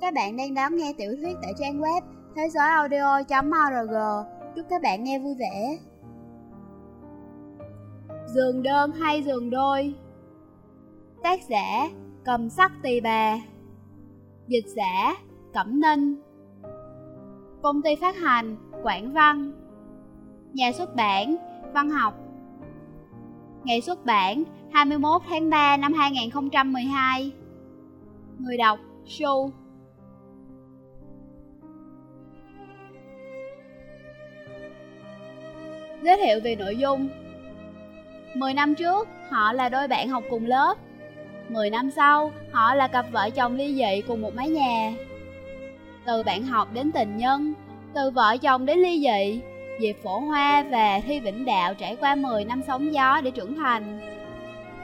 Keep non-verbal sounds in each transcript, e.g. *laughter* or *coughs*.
Các bạn đang đón nghe tiểu thuyết tại trang web thế giới audio.org. Chúc các bạn nghe vui vẻ. Giường đơn hay giường đôi? Tác giả, Cầm sắc tỳ bà. Dịch giả, Cẩm Ninh. Công ty phát hành, Quảng Văn. Nhà xuất bản, Văn học. Ngày xuất bản 21 tháng 3 năm 2012 Người đọc, Su. Giới thiệu về nội dung. 10 năm trước, họ là đôi bạn học cùng lớp. 10 năm sau, họ là cặp vợ chồng ly dị cùng một mái nhà. Từ bạn học đến tình nhân, từ vợ chồng đến ly dị Diệp Phổ Hoa và Thi Vĩnh Đạo trải qua 10 năm sóng gió để trưởng thành.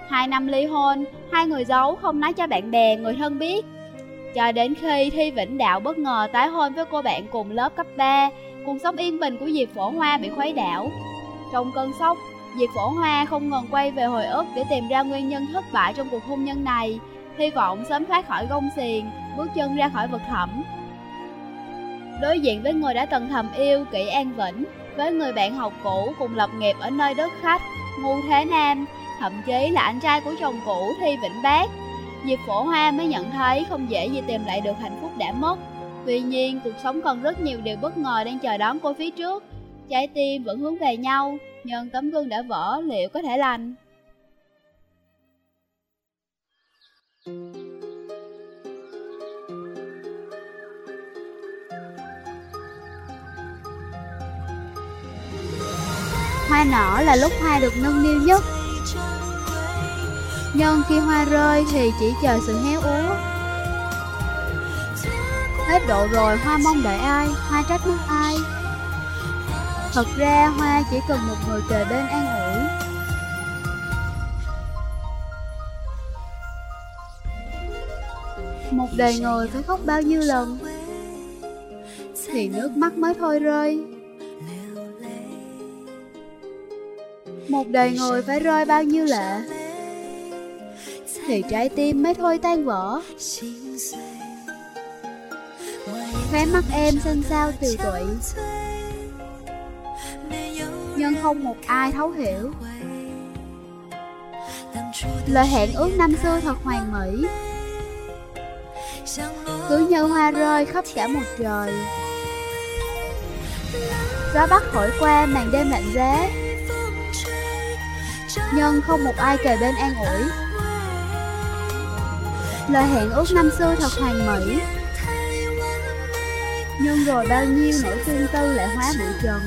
Hai năm ly hôn, hai người giấu không nói cho bạn bè, người thân biết. Cho đến khi Thi Vĩnh Đạo bất ngờ tái hôn với cô bạn cùng lớp cấp 3 Cuộc sống yên bình của Diệp Phổ Hoa bị khuấy đảo. Trong cơn sốc, Diệp Phổ Hoa không ngừng quay về hồi ức để tìm ra nguyên nhân thất bại trong cuộc hôn nhân này. Hy vọng sớm thoát khỏi gông xiềng, bước chân ra khỏi vực thẳm. Đối diện với người đã từng thầm yêu Kỷ An Vĩnh Với người bạn học cũ cùng lập nghiệp ở nơi đất khách Ngu Thế Nam Thậm chí là anh trai của chồng cũ Thi Vĩnh Bác Diệp Phổ Hoa mới nhận thấy không dễ gì tìm lại được hạnh phúc đã mất. Tuy nhiên, cuộc sống còn rất nhiều điều bất ngờ đang chờ đón cô phía trước. Trái tim vẫn hướng về nhau, nhưng tấm gương đã vỡ liệu có thể lành? Hoa nở là lúc hoa được nâng niu nhất. Nhưng khi hoa rơi thì chỉ chờ sự héo úa. Hết độ rồi hoa mong đợi ai, hoa trách móc ai? Thật ra hoa chỉ cần một người kề bên an ủi. Một đời người phải khóc bao nhiêu lần Thì nước mắt mới thôi rơi. Một đời người phải rơi bao nhiêu lệ Thì trái tim mới thôi tan vỡ. Khóe mắt em xanh xao tiều tụy. Nhưng không một ai thấu hiểu. Lời hẹn ước năm xưa thật hoàn mỹ. Cứ như hoa rơi khắp cả một trời. Gió bắc thổi qua màn đêm lạnh giá. Nhưng không một ai kề bên an ủi. Lời hẹn ước năm xưa thật hoàn mỹ. Nhưng rồi bao nhiêu nỗi tương tư lại hóa bụi trần.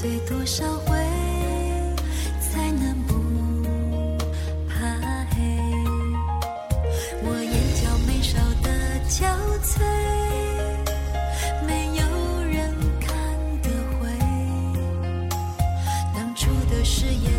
醉多少回才能不怕黑？我眼角眉梢的憔悴没有人看得会当初的誓言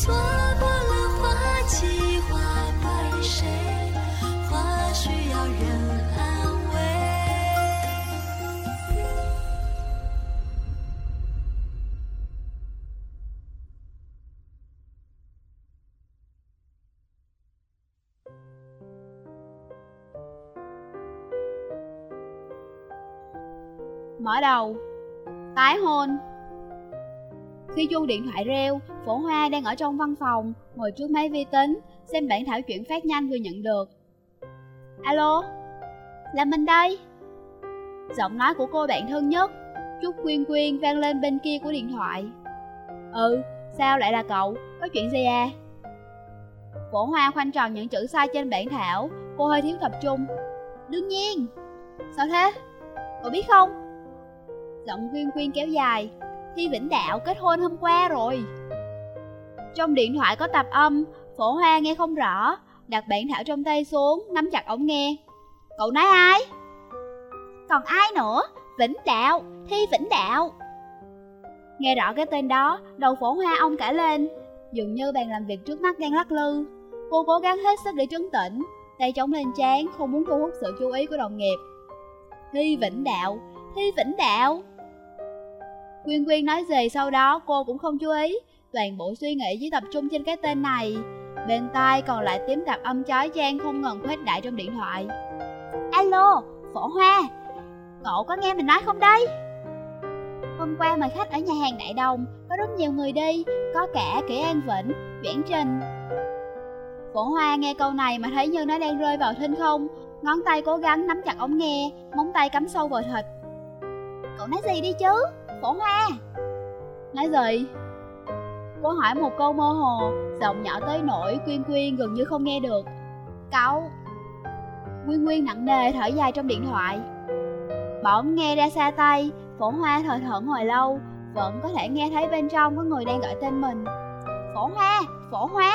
错过了花期，花伴谁？花需要人安慰。mở đầu tái hôn khi chuông điện thoại reo, phổ hoa đang ở trong văn phòng, ngồi trước máy vi tính, xem bản thảo chuyển phát nhanh vừa nhận được. Alo, là mình đây. Giọng nói của cô bạn thân nhất, Trúc Quyên Quyên vang lên bên kia của điện thoại. Ừ, sao lại là cậu, có chuyện gì à? Phổ hoa khoanh tròn những chữ sai trên bản thảo, cô hơi thiếu tập trung. Đương nhiên. Sao thế? Cậu biết không? Giọng Quyên Quyên kéo dài. Thi Vĩnh Đạo kết hôn hôm qua rồi. Trong điện thoại có tập âm, phổ hoa nghe không rõ, đặt bản thảo trong tay xuống, nắm chặt ống nghe. Cậu nói ai? Còn ai nữa? Vĩnh Đạo, Thi Vĩnh Đạo. Nghe rõ cái tên đó, đầu phổ hoa ông cả lên, dường như bàn làm việc trước mắt đang lắc lư. Cô cố gắng hết sức để trấn tĩnh, tay chống lên chán không muốn thu hút sự chú ý của đồng nghiệp. Thi Vĩnh Đạo, Thi Vĩnh Đạo. Quyên Quyên nói gì sau đó cô cũng không chú ý, toàn bộ suy nghĩ chỉ tập trung trên cái tên này. Bên tai còn lại tiếng tạp âm chói chang không ngừng khuếch đại trong điện thoại. Alo, Phổ Hoa, cậu có nghe mình nói không đây? Hôm qua mời khách ở nhà hàng Đại Đồng, có rất nhiều người đi, có cả Kỷ An Vĩnh, Viễn Trình. Phổ Hoa nghe câu này mà thấy như nó đang rơi vào thinh không, ngón tay cố gắng nắm chặt ống nghe, móng tay cắm sâu vào thịt. Cậu nói gì đi chứ, Phổ Hoa? Nói gì? Cô hỏi một câu mơ hồ, giọng nhỏ tới nỗi Quyên Quyên gần như không nghe được. Cậu! Quyên Quyên nặng nề thở dài trong điện thoại. Bỗng nghe ra xa tay, phổ hoa thở thẫn hồi lâu, vẫn có thể nghe thấy bên trong có người đang gọi tên mình. Phổ hoa! Phổ hoa!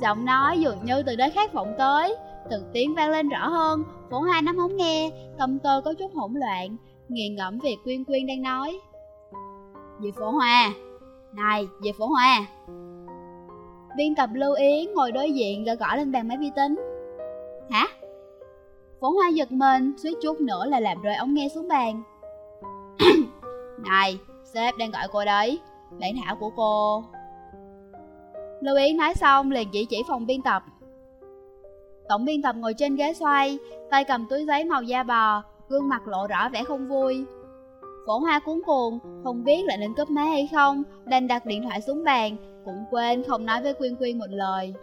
Giọng nói dường như từ nơi khác vọng tới, từng tiếng vang lên rõ hơn, phổ hoa nắm ống nghe, tâm tư có chút hỗn loạn, nghiền ngẫm việc Quyên Quyên đang nói. Dì phổ hoa! Này, dì phổ hoa! Biên tập Lưu Yến ngồi đối diện gõ gõ lên bàn máy vi tính. Hả? Phổ hoa giật mình, suýt chút nữa là làm rơi ống nghe xuống bàn. *coughs* Này, sếp đang gọi cô đấy, bản thảo của cô. Lưu Yến nói xong liền chỉ chỉ phòng biên tập. Tổng biên tập ngồi trên ghế xoay, tay cầm túi giấy màu da bò, gương mặt lộ rõ vẻ không vui. Phổ hoa cuốn cuồng, không biết là nên cướp máy hay không, đành đặt điện thoại xuống bàn, cũng quên không nói với Quyên Quyên một lời.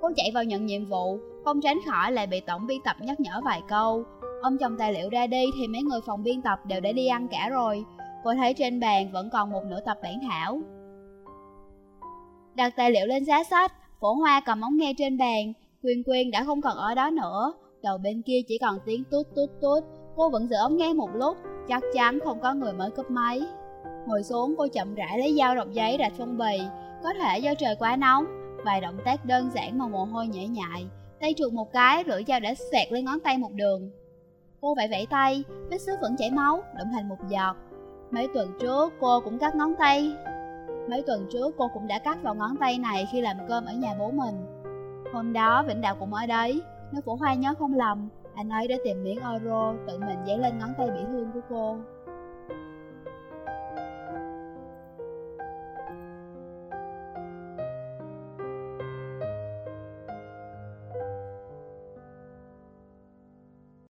Cô chạy vào nhận nhiệm vụ, không tránh khỏi lại bị tổng biên tập nhắc nhở vài câu. Ông chồng tài liệu ra đi thì mấy người phòng biên tập đều đã đi ăn cả rồi. Cô thấy trên bàn vẫn còn một nửa tập bản thảo. Đặt tài liệu lên giá sách, phổ hoa cầm ống nghe trên bàn, Quyên Quyên đã không còn ở đó nữa. Đầu bên kia chỉ còn tiếng tút tút tút, cô vẫn giữ ống nghe một lúc, chắc chắn không có người mới cúp máy. Ngồi xuống cô chậm rãi lấy dao rọc giấy rạch phong bì, có thể do trời quá nóng, vài động tác đơn giản mà mồ hôi nhễ nhại, tay chuột một cái, lưỡi dao đã xẹt lên ngón tay một đường. Cô vẫy vẫy tay, vết xước vẫn chảy máu, đậm thành một giọt. Mấy tuần trước cô cũng cắt ngón tay. Mấy tuần trước cô cũng đã cắt vào ngón tay này khi làm cơm ở nhà bố mình. Hôm đó Vĩnh Đạo cũng ở đấy, nếu Phổ Hoa nhớ không lầm, anh ấy đã tìm miếng euro tự mình giấy lên ngón tay bị thương của cô.